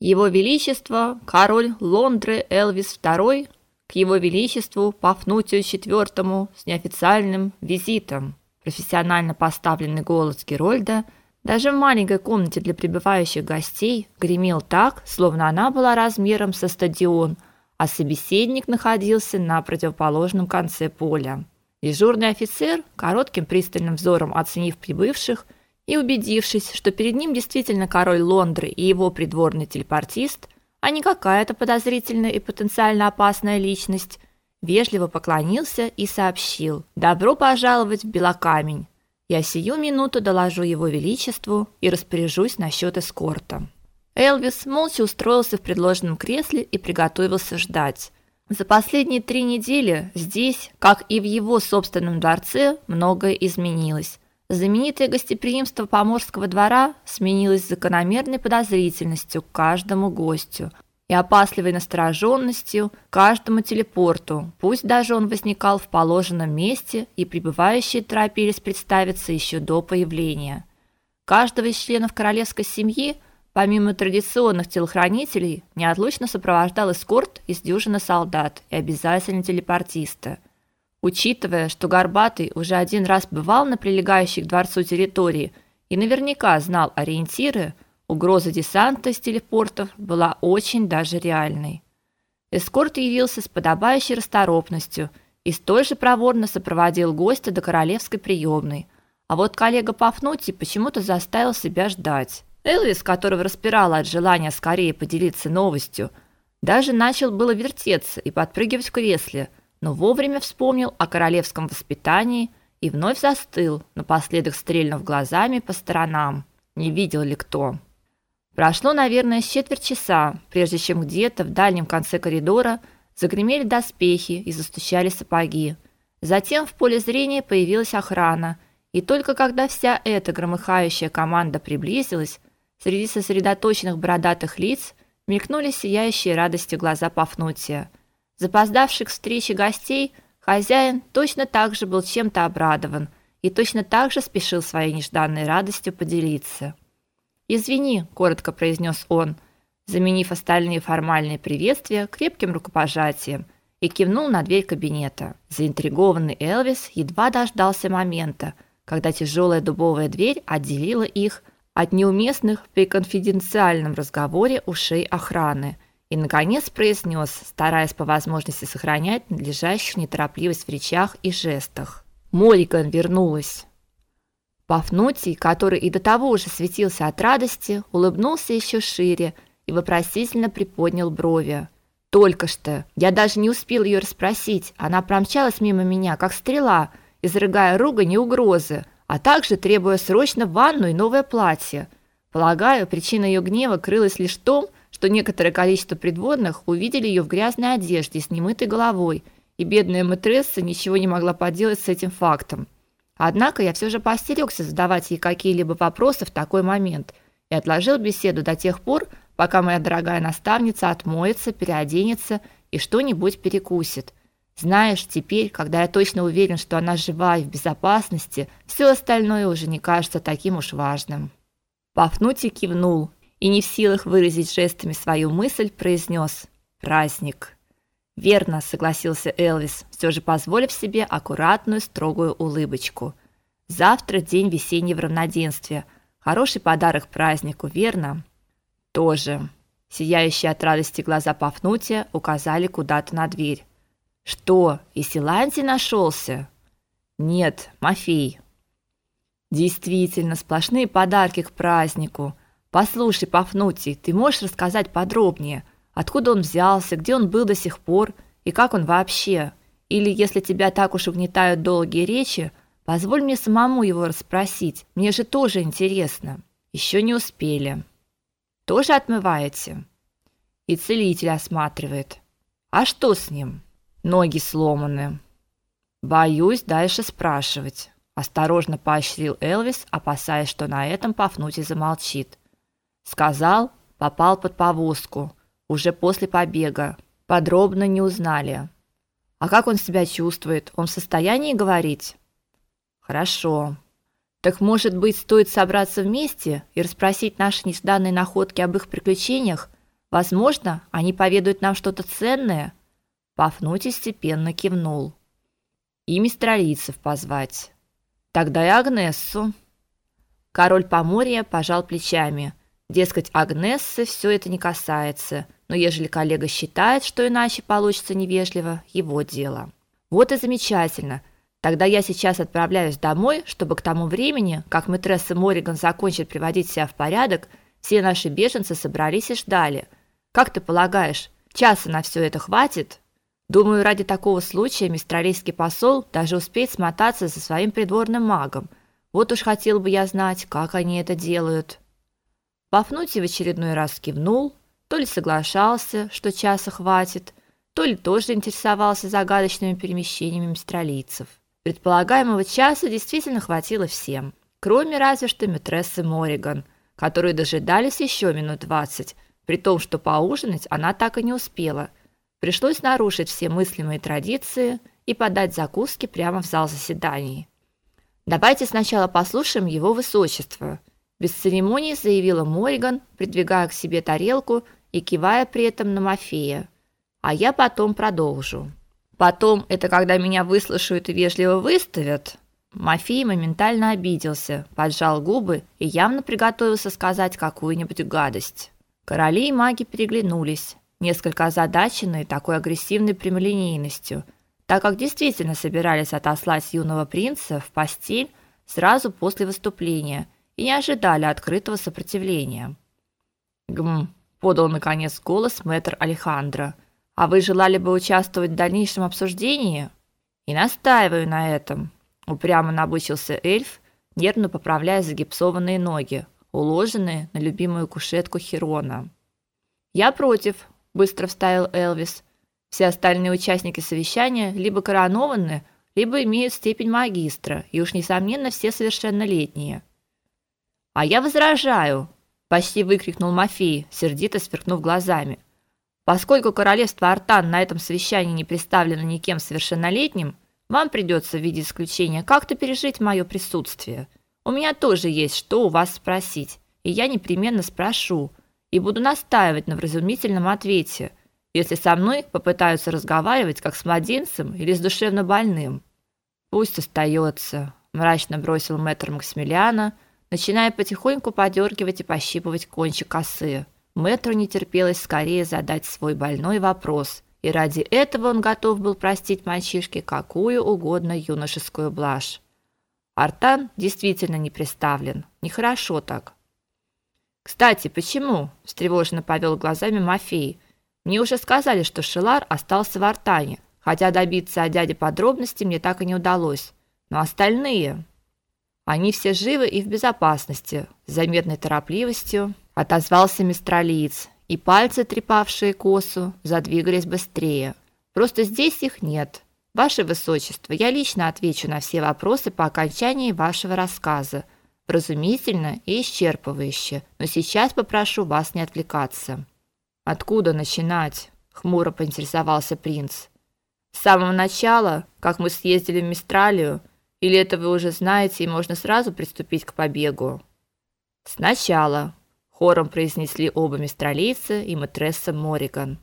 Его величество король Лондры Элвис II к его величеству Пафнутию IV с неофициальным визитом. Профессионально поставленный голос Герольда даже в маленькой комнате для прибывающих гостей гремел так, словно она была размером со стадион, а собеседник находился на противоположном конце поля. Дежурный офицер, коротким пристальным взором оценив прибывших и убедившись, что перед ним действительно король Лондры и его придворный телепортист, а не какая-то подозрительная и потенциально опасная личность, вежливо поклонился и сообщил: "Добро пожаловать в Белокамень. Я сию минуту доложу его величеству и распоряжусь насчет эскорта". Элвис молча устроился в предложенном кресле и приготовился ждать. За последние три недели здесь, как и в его собственном дворце, многое изменилось. Знаменитое гостеприимство поморского двора сменилось закономерной подозрительностью к каждому гостю и опасливой настороженностью каждому телепорту, пусть даже он возникал в положенном месте и прибывающие торопились представиться еще до появления. Каждого из членов королевской семьи – Помимо традиционных телохранителей, неотлучно сопровождал эскорт из дюжины солдат и обязательно телепортиста. Учитывая, что Горбатый уже один раз бывал на прилегающей к дворцу территории и наверняка знал ориентиры, угроза десанта с телепортов была очень даже реальной. Эскорт явился с подобающей расторопностью и столь же проворно сопроводил гостя до королевской приемной, а вот коллега Пафнутий почему-то заставил себя ждать. Элвис, которого распирало от желания скорее поделиться новостью, даже начал было вертеться и подпрыгивать в кресле, но вовремя вспомнил о королевском воспитании и вновь застыл, напоследок стрельнув глазами по сторонам. Не видел ли кто? Прошло, наверное, четверть часа, прежде чем где-то в дальнем конце коридора загремели доспехи и застучали сапоги. Затем в поле зрения появилась охрана, и только когда вся эта громыхающая команда приблизилась, Среди сосредоточенных бородатых лиц мелькнули сияющие радостью глаза Пафнутия. Запоздавших к встрече гостей, хозяин точно так же был чем-то обрадован и точно так же спешил своей нежданной радостью поделиться. "Извини", коротко произнес он, заменив остальные формальные приветствия крепким рукопожатием и кивнул на дверь кабинета. Заинтригованный Элвис едва дождался момента, когда тяжелая дубовая дверь отделила их от неуместных при конфиденциальном разговоре ушей охраны и наконец произнес, стараясь по возможности сохранять надлежащую неторопливость в речах и жестах. Мориган вернулась. Пафнутий, который и до того уже светился от радости, улыбнулся еще шире и вопросительно приподнял брови. Только что я даже не успел ее расспросить. Она промчалась мимо меня, как стрела, изрыгая ругань и угрозы а также требуя срочно ванну и новое платье. Полагаю, причина ее гнева крылась лишь в том, что некоторое количество придворных увидели ее в грязной одежде с немытой головой, и бедная матресса ничего не могла поделать с этим фактом. Однако я все же поостерегся задавать ей какие-либо вопросы в такой момент и отложил беседу до тех пор, пока моя дорогая наставница отмоется, переоденется и что-нибудь перекусит – знаешь, теперь, когда я точно уверен, что она жива и в безопасности, все остальное уже не кажется таким уж важным. Пафнутий кивнул и не в силах выразить жестами свою мысль, произнес «Праздник». «Верно», — согласился Элвис, все же позволив себе аккуратную, строгую улыбочку. «Завтра день весеннего равноденствия. Хороший подарок празднику, верно?» «Тоже». Сияющие от радости глаза Пафнутия указали куда-то на дверь. Что, и Силанти нашелся? Нет, Мафей. Действительно, сплошные подарки к празднику. Послушай, Пафнутий, ты можешь рассказать подробнее, откуда он взялся, где он был до сих пор и как он вообще? Или если тебя так уж угнетают долгие речи, позволь мне самому его расспросить. Мне же тоже интересно. Еще не успели. Тоже отмываете? И целитель осматривает. А что с ним? Ноги сломаны. Боюсь дальше спрашивать, осторожно поощрил Элвис, опасаясь, что на этом Пафнутий замолчит. Сказал, попал под повозку уже после побега. Подробно не узнали. А как он себя чувствует? Он в состоянии говорить? Хорошо. Так может быть, стоит собраться вместе и расспросить наши нежданные находки об их приключениях, Возможно, они поведают нам что-то ценное. Пафнутий степенно кивнул. И мистралийцев позвать. Тогда и Агнессу. Король Поморья пожал плечами. Дескать, Агнессы все это не касается, но ежели коллега считает, что иначе получится невежливо, его дело. Вот и замечательно. Тогда я сейчас отправляюсь домой, чтобы к тому времени, как мэтресса Мориган закончит приводить себя в порядок, все наши беженцы собрались и ждали. Как ты полагаешь, часа на все это хватит? Думаю, ради такого случая мистралийский посол даже успеет смотаться за своим придворным магом. Вот уж хотел бы я знать, как они это делают. Пафнутий в очередной раз кивнул, то ли соглашался, что часа хватит, то ли тоже интересовался загадочными перемещениями мистралийцев. Предполагаемого часа действительно хватило всем, кроме разве что митрессы Мориган, которые дожидались еще минут двадцать, при том, что поужинать она так и не успела – Пришлось нарушить все мыслимые традиции и подать закуски прямо в зал заседаний. Давайте сначала послушаем его высочество, без церемоний заявила Мориган, придвигая к себе тарелку и кивая при этом на Мафея. А я потом продолжу. Потом это когда меня выслушают и вежливо выставят. Мафей моментально обиделся, поджал губы и явно приготовился сказать какую-нибудь гадость. Короли и маги переглянулись несколько озадаченные такой агрессивной прямолинейностью, так как действительно собирались отослать юного принца в постель сразу после выступления и не ожидали открытого сопротивления. Гм, подал наконец голос мэтр Алехандро. А вы желали бы участвовать в дальнейшем обсуждении? И настаиваю на этом. Упрямо набычился эльф, нервно поправляя загипсованные ноги, уложенные на любимую кушетку Хирона. Я против, быстро вставил Элвис. Все остальные участники совещания либо коронованы, либо имеют степень магистра, и уж несомненно все совершеннолетние. А я возражаю, почти выкрикнул Мафей, сердито сверкнув глазами. Поскольку королевство Артан на этом совещании не представлено никем совершеннолетним, вам придется в виде исключения как-то пережить мое присутствие. У меня тоже есть что у вас спросить, и я непременно спрошу и буду настаивать на вразумительном ответе, если со мной попытаются разговаривать как с младенцем или с душевно больным. Пусть остается, мрачно бросил мэтр Максимилиана, начиная потихоньку подергивать и пощипывать кончик косы. Мэтру не терпелось скорее задать свой больной вопрос, и ради этого он готов был простить мальчишке какую угодно юношескую блажь. Артан действительно не представлен. Нехорошо так. Кстати, почему? встревоженно повел глазами Мафей. Мне уже сказали, что Шилар остался в Артане, хотя добиться от дяди подробностей мне так и не удалось. Но остальные, они все живы и в безопасности, с заметной торопливостью отозвался мистралиец, и пальцы, трепавшие косу, задвигались быстрее. Просто здесь их нет. Ваше высочество, я лично отвечу на все вопросы по окончании вашего рассказа разумительно и исчерпывающе, но сейчас попрошу вас не отвлекаться. Откуда начинать? хмуро поинтересовался принц. С самого начала, как мы съездили в Мистралию, или это вы уже знаете и можно сразу приступить к побегу? Сначала, хором произнесли оба мистралийца и матресса Мориган.